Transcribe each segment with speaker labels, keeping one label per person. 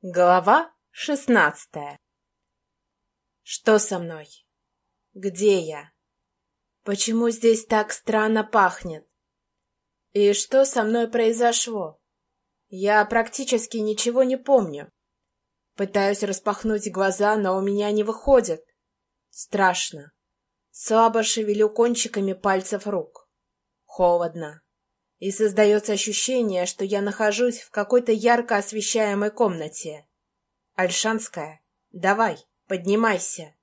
Speaker 1: Глава шестнадцатая Что со мной? Где я? Почему здесь так странно пахнет? И что со мной произошло? Я практически ничего не помню. Пытаюсь распахнуть глаза, но у меня не выходит. Страшно. Слабо шевелю кончиками пальцев рук. Холодно и создается ощущение, что я нахожусь в какой-то ярко освещаемой комнате. Альшанская, давай, поднимайся.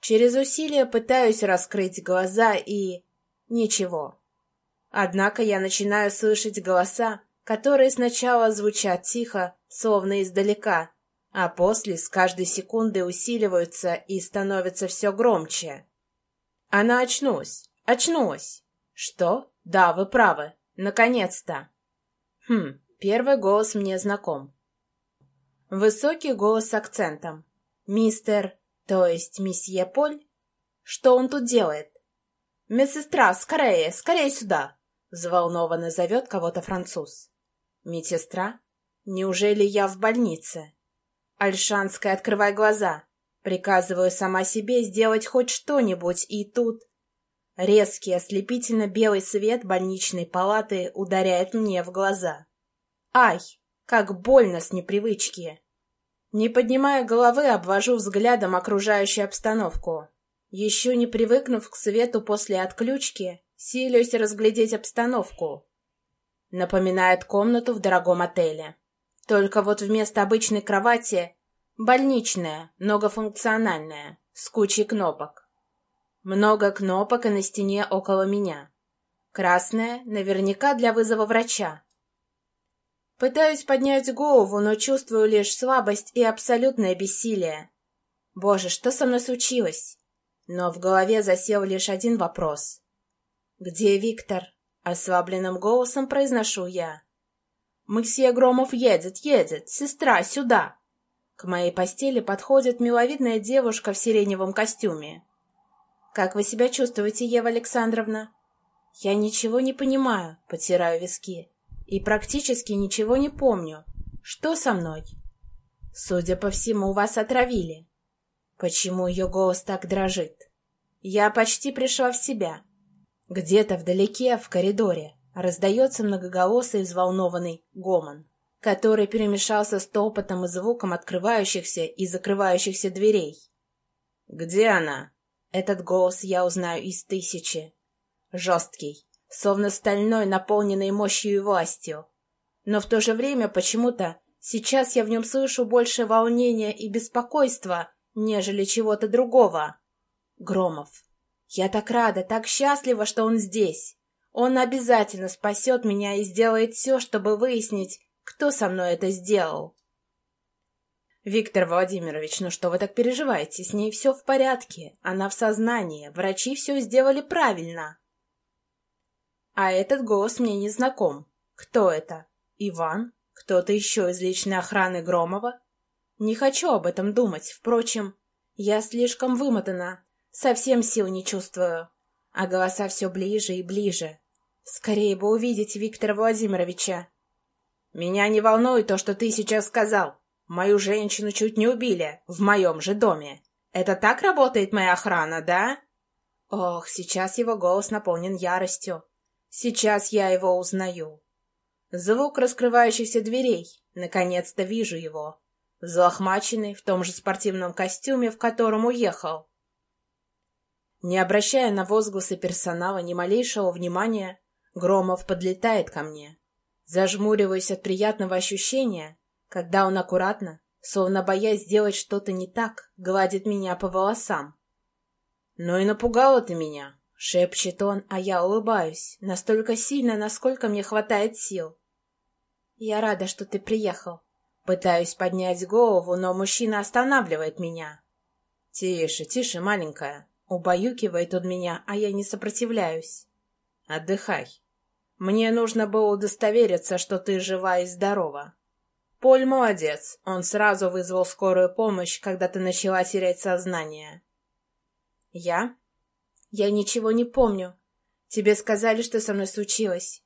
Speaker 1: Через усилие пытаюсь раскрыть глаза и... ничего. Однако я начинаю слышать голоса, которые сначала звучат тихо, словно издалека, а после с каждой секунды усиливаются и становятся все громче. Она очнулась, очнулась. Что? Да, вы правы. Наконец-то. Хм, первый голос мне знаком. Высокий голос с акцентом. Мистер, то есть месье Поль? Что он тут делает? Медсестра, скорее, скорее сюда! Взволнованно зовет кого-то француз. Медсестра? Неужели я в больнице? Альшанская, открывай глаза. Приказываю сама себе сделать хоть что-нибудь, и тут... Резкий ослепительно-белый свет больничной палаты ударяет мне в глаза. Ай, как больно с непривычки! Не поднимая головы, обвожу взглядом окружающую обстановку. Еще не привыкнув к свету после отключки, силюсь разглядеть обстановку. Напоминает комнату в дорогом отеле. Только вот вместо обычной кровати — больничная, многофункциональная, с кучей кнопок. Много кнопок и на стене около меня. Красная, наверняка для вызова врача. Пытаюсь поднять голову, но чувствую лишь слабость и абсолютное бессилие. Боже, что со мной случилось? Но в голове засел лишь один вопрос. «Где Виктор?» — ослабленным голосом произношу я. «Максия Громов едет, едет! Сестра, сюда!» К моей постели подходит миловидная девушка в сиреневом костюме. «Как вы себя чувствуете, Ева Александровна?» «Я ничего не понимаю», — потираю виски. «И практически ничего не помню. Что со мной?» «Судя по всему, вас отравили». Почему ее голос так дрожит? Я почти пришла в себя. Где-то вдалеке, в коридоре, раздается многоголосый взволнованный гомон, который перемешался с топотом и звуком открывающихся и закрывающихся дверей. «Где она?» Этот голос я узнаю из тысячи. Жесткий, словно стальной, наполненный мощью и властью. Но в то же время почему-то сейчас я в нем слышу больше волнения и беспокойства, нежели чего-то другого. Громов. Я так рада, так счастлива, что он здесь. Он обязательно спасет меня и сделает все, чтобы выяснить, кто со мной это сделал. «Виктор Владимирович, ну что вы так переживаете? С ней все в порядке. Она в сознании. Врачи все сделали правильно». А этот голос мне не знаком. Кто это? Иван? Кто-то еще из личной охраны Громова? Не хочу об этом думать. Впрочем, я слишком вымотана. Совсем сил не чувствую. А голоса все ближе и ближе. Скорее бы увидеть Виктора Владимировича. «Меня не волнует то, что ты сейчас сказал», Мою женщину чуть не убили, в моем же доме. Это так работает моя охрана, да? Ох, сейчас его голос наполнен яростью. Сейчас я его узнаю. Звук раскрывающихся дверей. Наконец-то вижу его. Взлохмаченный, в том же спортивном костюме, в котором уехал. Не обращая на возгласы персонала ни малейшего внимания, Громов подлетает ко мне. Зажмуриваясь от приятного ощущения, когда он аккуратно, словно боясь сделать что-то не так, гладит меня по волосам. «Ну и напугала ты меня!» — шепчет он, а я улыбаюсь, настолько сильно, насколько мне хватает сил. «Я рада, что ты приехал». Пытаюсь поднять голову, но мужчина останавливает меня. «Тише, тише, маленькая!» Убаюкивает он меня, а я не сопротивляюсь. «Отдыхай. Мне нужно было удостовериться, что ты жива и здорова. Поль молодец. Он сразу вызвал скорую помощь, когда ты начала терять сознание. Я? Я ничего не помню. Тебе сказали, что со мной случилось.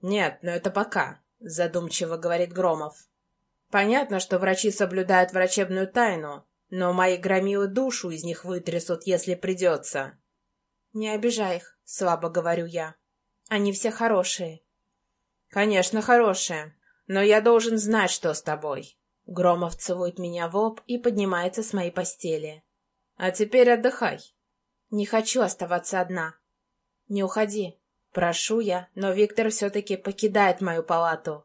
Speaker 1: Нет, но это пока, задумчиво говорит Громов. Понятно, что врачи соблюдают врачебную тайну, но мои громилы душу из них вытрясут, если придется. Не обижай их, слабо говорю я. Они все хорошие. Конечно, хорошие, но я должен знать, что с тобой. Громов целует меня в лоб и поднимается с моей постели. А теперь отдыхай. Не хочу оставаться одна. Не уходи. Прошу я, но Виктор все-таки покидает мою палату.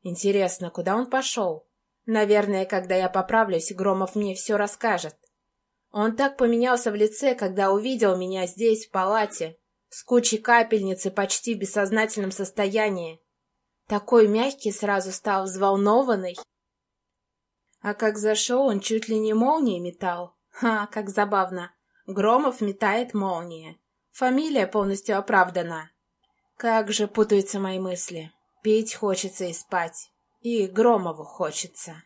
Speaker 1: Интересно, куда он пошел? Наверное, когда я поправлюсь, Громов мне все расскажет. Он так поменялся в лице, когда увидел меня здесь, в палате, с кучей капельницы почти в бессознательном состоянии. Такой мягкий сразу стал взволнованный. А как зашел, он чуть ли не молнией метал. Ха, как забавно. Громов метает молнии. Фамилия полностью оправдана. Как же путаются мои мысли. Пить хочется и спать. И Громову хочется.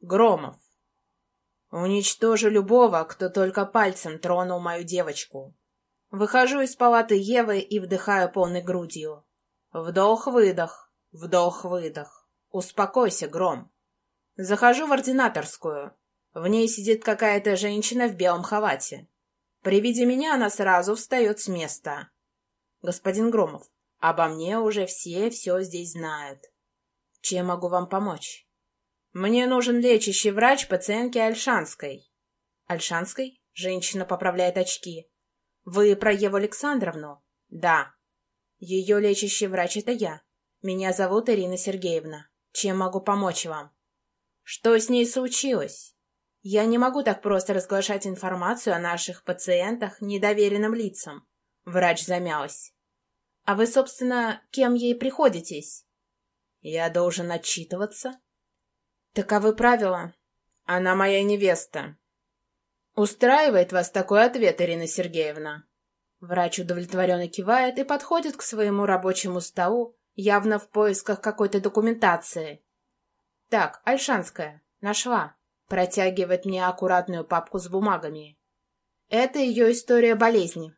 Speaker 1: Громов. Уничтожу любого, кто только пальцем тронул мою девочку. Выхожу из палаты Евы и вдыхаю полной грудью. Вдох-выдох, вдох-выдох. Успокойся, Гром. Захожу в ординаторскую. В ней сидит какая-то женщина в белом халате. При виде меня она сразу встает с места. Господин Громов, Обо мне уже все все здесь знают. Чем могу вам помочь? Мне нужен лечащий врач пациентки Альшанской. Альшанской? Женщина поправляет очки. Вы про Еву Александровну? Да. Ее лечащий врач — это я. Меня зовут Ирина Сергеевна. Чем могу помочь вам? Что с ней случилось? Я не могу так просто разглашать информацию о наших пациентах недоверенным лицам. Врач замялась. А вы, собственно, кем ей приходитесь? Я должен отчитываться. Таковы правила. Она моя невеста. Устраивает вас такой ответ, Ирина Сергеевна? Врач удовлетворенно кивает и подходит к своему рабочему столу, явно в поисках какой-то документации. Так, Альшанская, нашла. Протягивает мне аккуратную папку с бумагами. Это ее история болезни.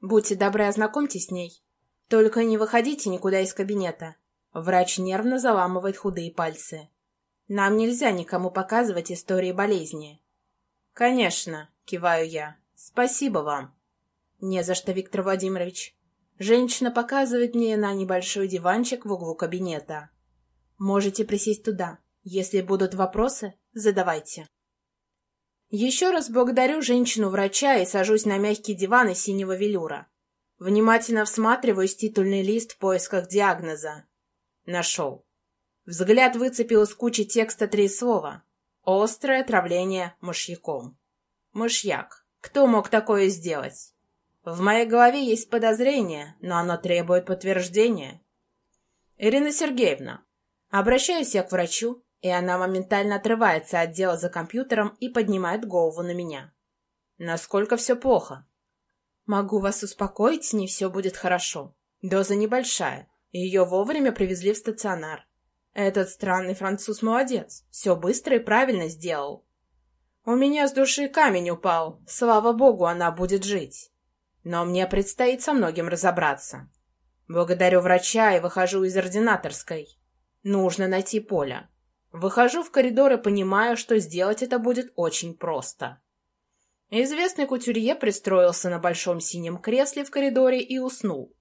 Speaker 1: Будьте добры, ознакомьтесь с ней. Только не выходите никуда из кабинета. Врач нервно заламывает худые пальцы. Нам нельзя никому показывать истории болезни. Конечно, киваю я. Спасибо вам. Не за что, Виктор Владимирович. Женщина показывает мне на небольшой диванчик в углу кабинета. Можете присесть туда. Если будут вопросы, задавайте. Еще раз благодарю женщину-врача и сажусь на мягкий диван из синего велюра. Внимательно всматриваюсь титульный лист в поисках диагноза. Нашел. Взгляд выцепил из кучи текста три слова. Острое отравление мышьяком. Мышьяк. Кто мог такое сделать? В моей голове есть подозрение, но оно требует подтверждения. Ирина Сергеевна, обращаюсь я к врачу, и она моментально отрывается от дела за компьютером и поднимает голову на меня. Насколько все плохо? Могу вас успокоить, с ней все будет хорошо. Доза небольшая. Ее вовремя привезли в стационар. Этот странный француз молодец. Все быстро и правильно сделал. У меня с души камень упал. Слава богу, она будет жить. Но мне предстоит со многим разобраться. Благодарю врача и выхожу из ординаторской. Нужно найти Поля. Выхожу в коридор и понимаю, что сделать это будет очень просто. Известный кутюрье пристроился на большом синем кресле в коридоре и уснул.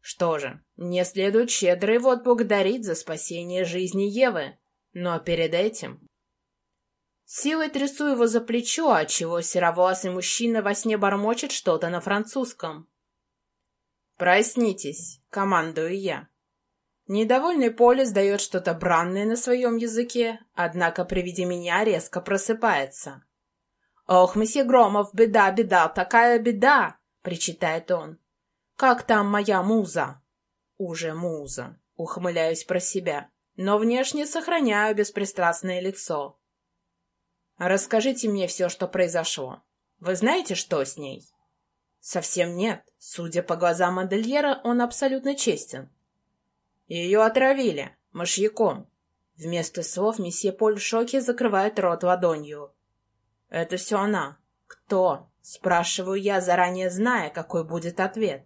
Speaker 1: Что же, мне следует щедро его отблагодарить за спасение жизни Евы, но перед этим... Силой трясу его за плечо, отчего серовласый мужчина во сне бормочет что-то на французском. «Проснитесь», — командую я. Недовольный Поле сдает что-то бранное на своем языке, однако при виде меня резко просыпается. «Ох, месье Громов, беда, беда, такая беда!» — причитает он. «Как там моя муза?» «Уже муза», — ухмыляюсь про себя, но внешне сохраняю беспристрастное лицо. «Расскажите мне все, что произошло. Вы знаете, что с ней?» «Совсем нет. Судя по глазам модельера, он абсолютно честен». «Ее отравили. Мышьяком». Вместо слов месье Поль в шоке закрывает рот ладонью. «Это все она. Кто?» — спрашиваю я, заранее зная, какой будет ответ.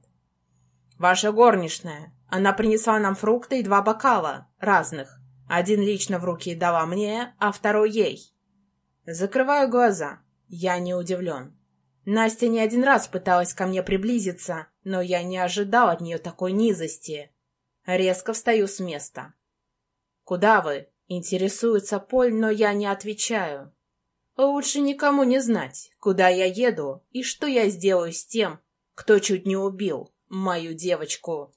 Speaker 1: «Ваша горничная. Она принесла нам фрукты и два бокала, разных. Один лично в руки дала мне, а второй ей. Закрываю глаза. Я не удивлен. Настя не один раз пыталась ко мне приблизиться, но я не ожидал от нее такой низости. Резко встаю с места. «Куда вы?» — интересуется Поль, но я не отвечаю. Лучше никому не знать, куда я еду и что я сделаю с тем, кто чуть не убил мою девочку.